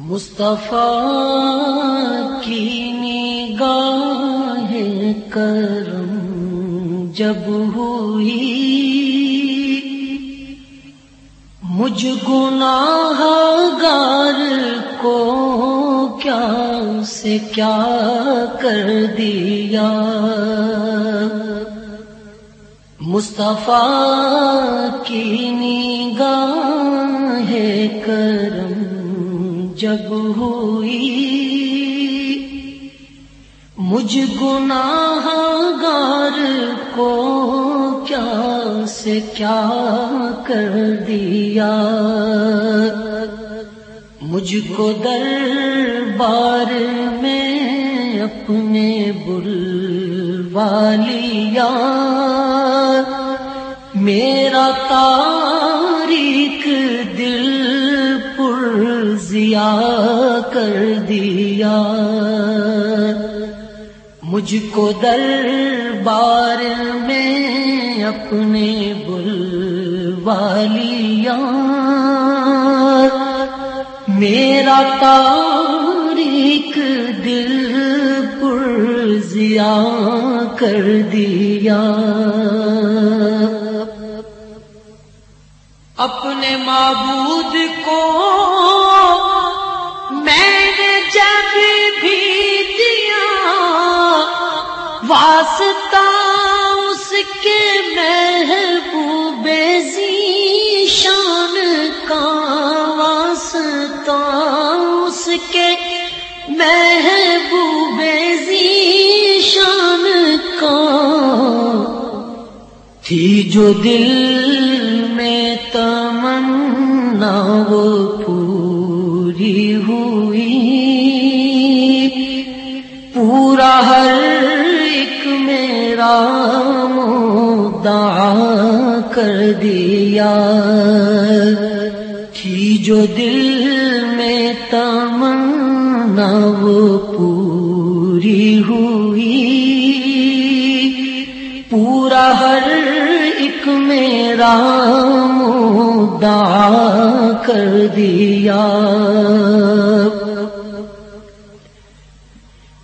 مصطفیٰ کی نگاہ کرم جب ہوئی، مجھ گناہ گار کو کیا سے کیا کر دیا؟ مصطفیٰ کی نگاہ کرم جب ہوئی، مجھ گناہ گار کو کیا سے کیا کر دیا؟ مجھ کو دربار میں اپنے بل والیا میرا تاریخ کر دیا۔ مجھ کو دربار میں اپنے بل والیا میرا تاریخ دل پر ضیا کر دیا۔ اپنے معبود کو واسطہ اس کے محبوب شان کا واسطہ اس کے محبوب شان کا۔ تھی جو دل میں تمنا وہ کر دیا۔ تھی جو دل میں تمنا وہ پوری ہوئی۔ پورا ہر ایک میرا مدعا کر دیا۔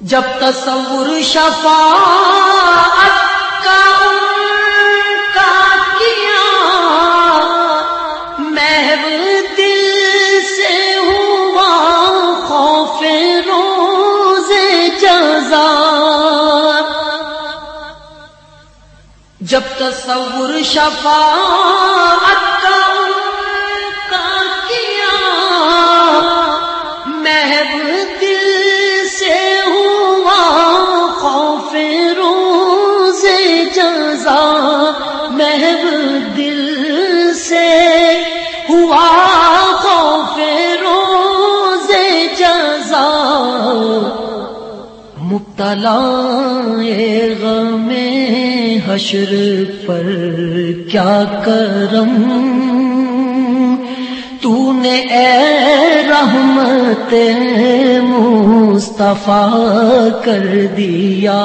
جب تصور شفا جب تصور شفا کا کیا، محب دل سے ہوا، خوف روز جزا، محب دل سے ہوا، خوف روز جزا۔ مبتلا غم حشر پر کیا کرم؟ تو نے اے رحمت مصطفیٰ کر دیا۔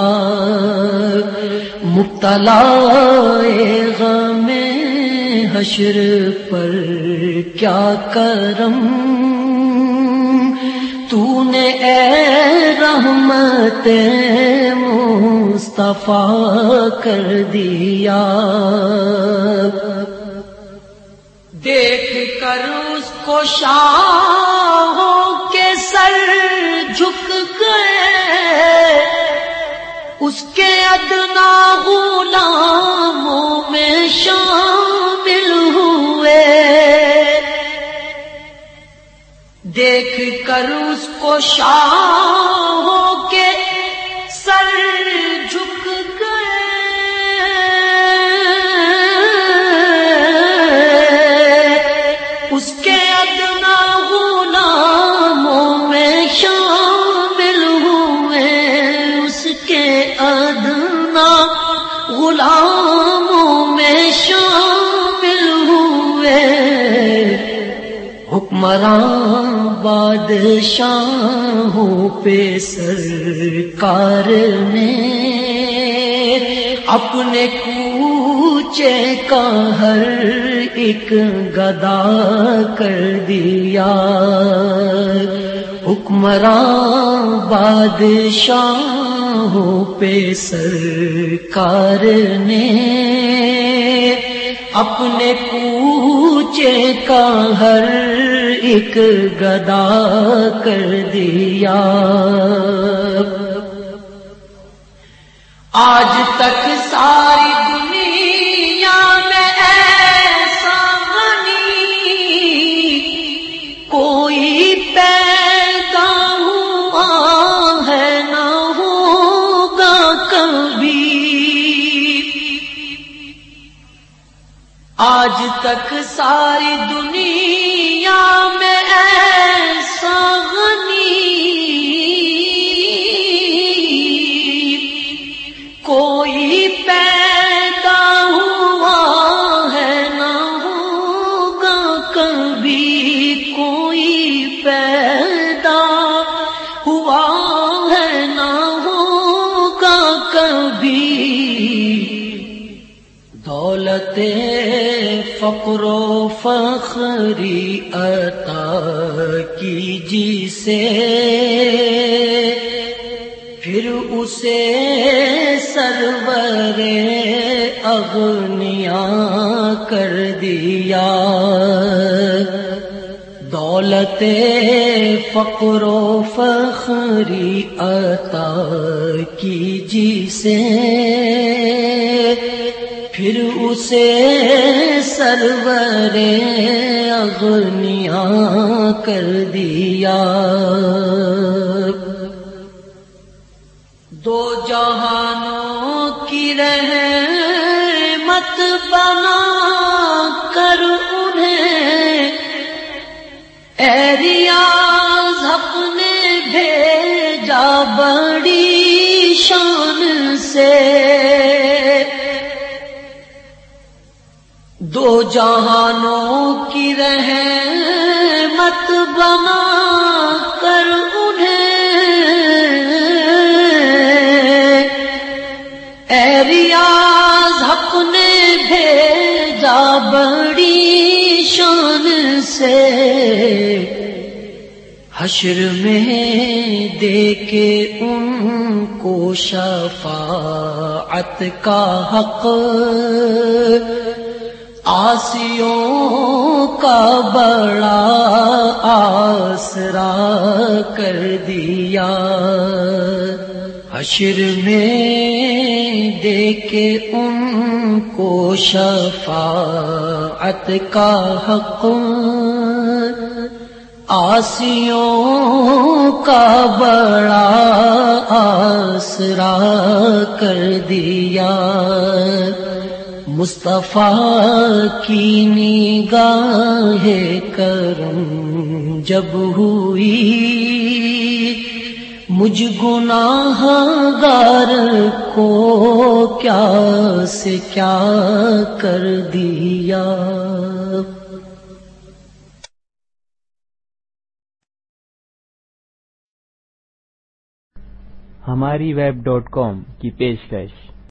مبتلا غم حشر پر کیا کرم؟ تو نے اے رحمت مصطفیٰ کر دیا۔ دیکھ کر اس کو شاہوں کے سر جھک گئے۔ اس کے ادنا غلاموں میں شامل دیکھ کر اس کو شاہوں کے سر جھک گئے۔ اس کے ادنا غلاموں میں شامل ہوئے، اس کے حکمران بادشاہوں پہ سرکار نے اپنے کوچے کا ہر ایک گدا کر دیا۔ حکمراں بادشاہوں پہ سرکار نے اپنے کوچے کا ہر ایک گدا کر دیا۔ آج تک سارے آج تک ساری دنیا فقر و فخری عطا کیجی سے پھر اسے سرور اغنیا کر دیا۔ دولت فقر و فخری عطا کیجی سے پھر اسے سرور اغنیا کر دیا۔ دو جہانوں کی رحمت بنا کر انہیں اے اپنے بھیجا بڑی شان سے دو جہانوں کی رحمت بنا کر انہیں۔ اے ریاض حق نے بھیجا بڑی شان سے۔ حشر میں دے کے ان کو شفاعت کا حق۔ آسیوں کا بڑا آسرا کر دیا۔ حشر میں دے کے ان کو شفاعت کا حق۔ آسیوں کا بڑا آسرا کر دیا۔ مصطفیٰ کی نگاہ کرم جب ہوئی، مجھ گناہ گار کو کیا سے کیا کر دیا؟ ہماری ویب ڈاٹ کام کی پیشکش۔